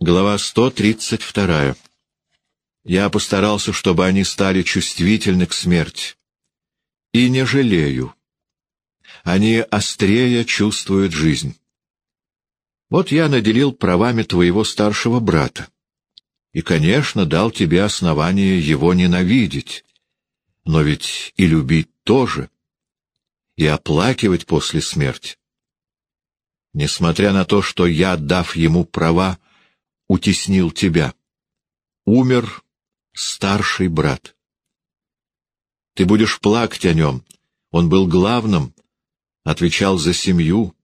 Глава 132. Я постарался, чтобы они стали чувствительны к смерти. И не жалею. Они острее чувствуют жизнь. Вот я наделил правами твоего старшего брата. И, конечно, дал тебе основание его ненавидеть. Но ведь и любить тоже. И оплакивать после смерти. Несмотря на то, что я, дав ему права, утеснил тебя. Умер старший брат. Ты будешь плакать о нем. Он был главным, отвечал за семью,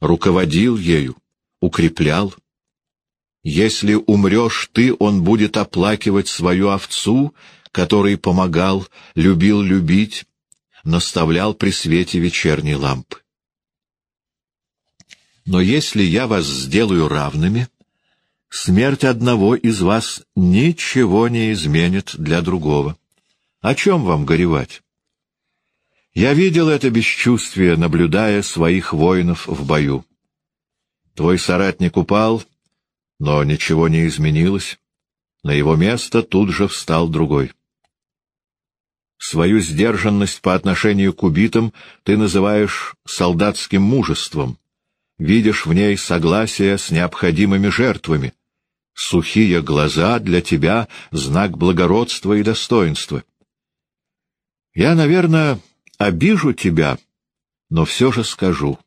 руководил ею, укреплял. Если умрешь ты, он будет оплакивать свою овцу, который помогал, любил любить, наставлял при свете вечерней лампы. Но если я вас сделаю равными, Смерть одного из вас ничего не изменит для другого. О чем вам горевать? Я видел это бесчувствие, наблюдая своих воинов в бою. Твой соратник упал, но ничего не изменилось. На его место тут же встал другой. Свою сдержанность по отношению к убитым ты называешь солдатским мужеством, видишь в ней согласие с необходимыми жертвами — Сухие глаза для тебя — знак благородства и достоинства. Я, наверное, обижу тебя, но все же скажу.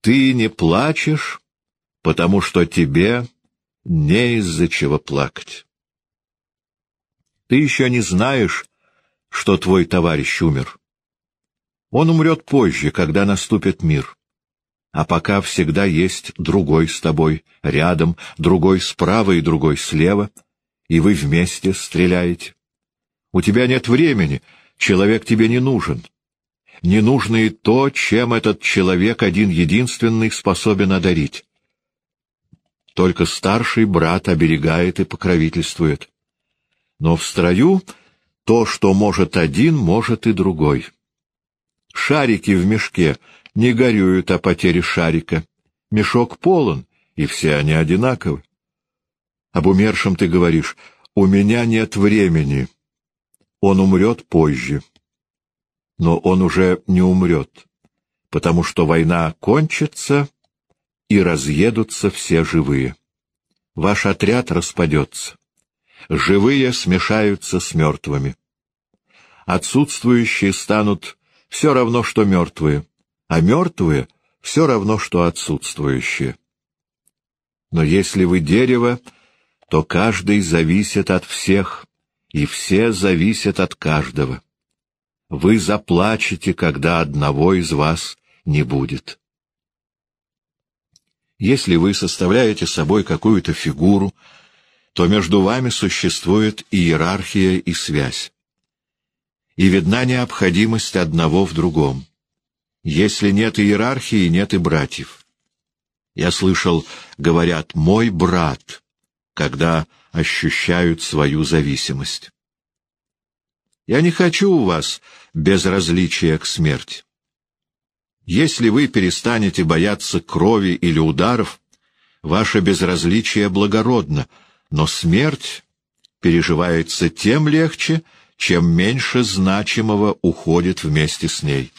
Ты не плачешь, потому что тебе не из-за чего плакать. Ты еще не знаешь, что твой товарищ умер. Он умрет позже, когда наступит мир а пока всегда есть другой с тобой, рядом, другой справа и другой слева, и вы вместе стреляете. У тебя нет времени, человек тебе не нужен. Не нужно и то, чем этот человек один-единственный способен одарить. Только старший брат оберегает и покровительствует. Но в строю то, что может один, может и другой. Шарики в мешке не горюют о потере шарика. Мешок полон, и все они одинаковы. Об умершем ты говоришь, у меня нет времени. Он умрет позже. Но он уже не умрет, потому что война кончится, и разъедутся все живые. Ваш отряд распадется. Живые смешаются с мертвыми. Отсутствующие станут все равно, что мертвые а мертвые — все равно, что отсутствующие. Но если вы дерево, то каждый зависит от всех, и все зависят от каждого. Вы заплачете, когда одного из вас не будет. Если вы составляете собой какую-то фигуру, то между вами существует иерархия и связь. И видна необходимость одного в другом. Если нет иерархии, нет и братьев. Я слышал, говорят «мой брат», когда ощущают свою зависимость. Я не хочу у вас безразличия к смерти. Если вы перестанете бояться крови или ударов, ваше безразличие благородно, но смерть переживается тем легче, чем меньше значимого уходит вместе с ней.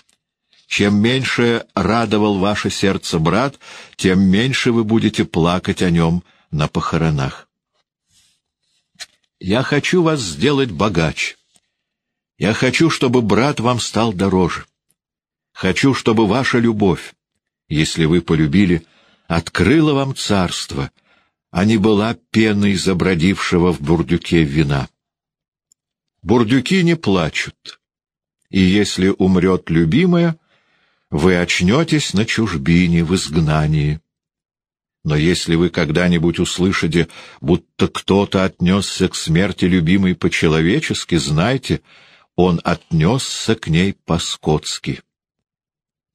Чем меньше радовал ваше сердце брат, тем меньше вы будете плакать о нем на похоронах. Я хочу вас сделать богаче. Я хочу, чтобы брат вам стал дороже. Хочу, чтобы ваша любовь, если вы полюбили, открыла вам царство, а не была пеной забродившего в бурдюке вина. Бурдюки не плачут, и если умрет любимая, вы очнетесь на чужбине, в изгнании. Но если вы когда-нибудь услышите, будто кто-то отнесся к смерти любимой по-человечески, знайте, он отнесся к ней по-скотски.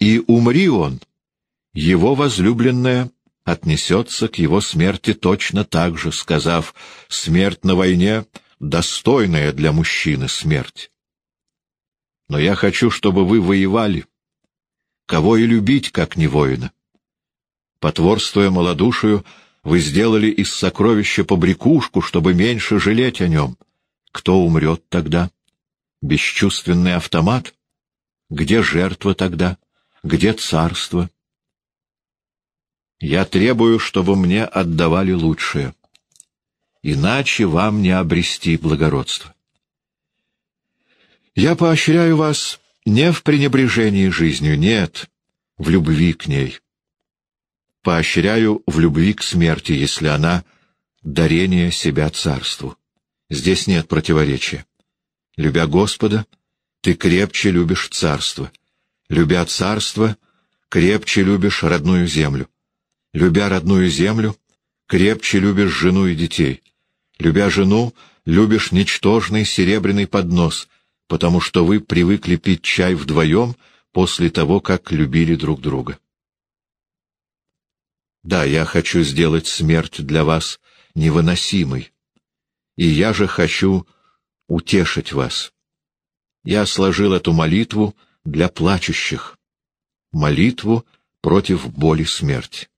И умри он, его возлюбленная отнесется к его смерти точно так же, сказав «смерть на войне — достойная для мужчины смерть». Но я хочу, чтобы вы воевали, Кого и любить, как не воина? Потворствуя малодушию, Вы сделали из сокровища побрякушку, чтобы меньше жалеть о нем. Кто умрет тогда? Бесчувственный автомат? Где жертва тогда? Где царство? Я требую, чтобы мне отдавали лучшее. Иначе вам не обрести благородство. Я поощряю вас не в пренебрежении жизнью, нет, в любви к ней. Поощряю в любви к смерти, если она — дарение себя царству. Здесь нет противоречия. Любя Господа, ты крепче любишь царство. Любя царство, крепче любишь родную землю. Любя родную землю, крепче любишь жену и детей. Любя жену, любишь ничтожный серебряный поднос, потому что вы привыкли пить чай вдвоем после того, как любили друг друга. Да, я хочу сделать смерть для вас невыносимой, и я же хочу утешить вас. Я сложил эту молитву для плачущих, молитву против боли смерти.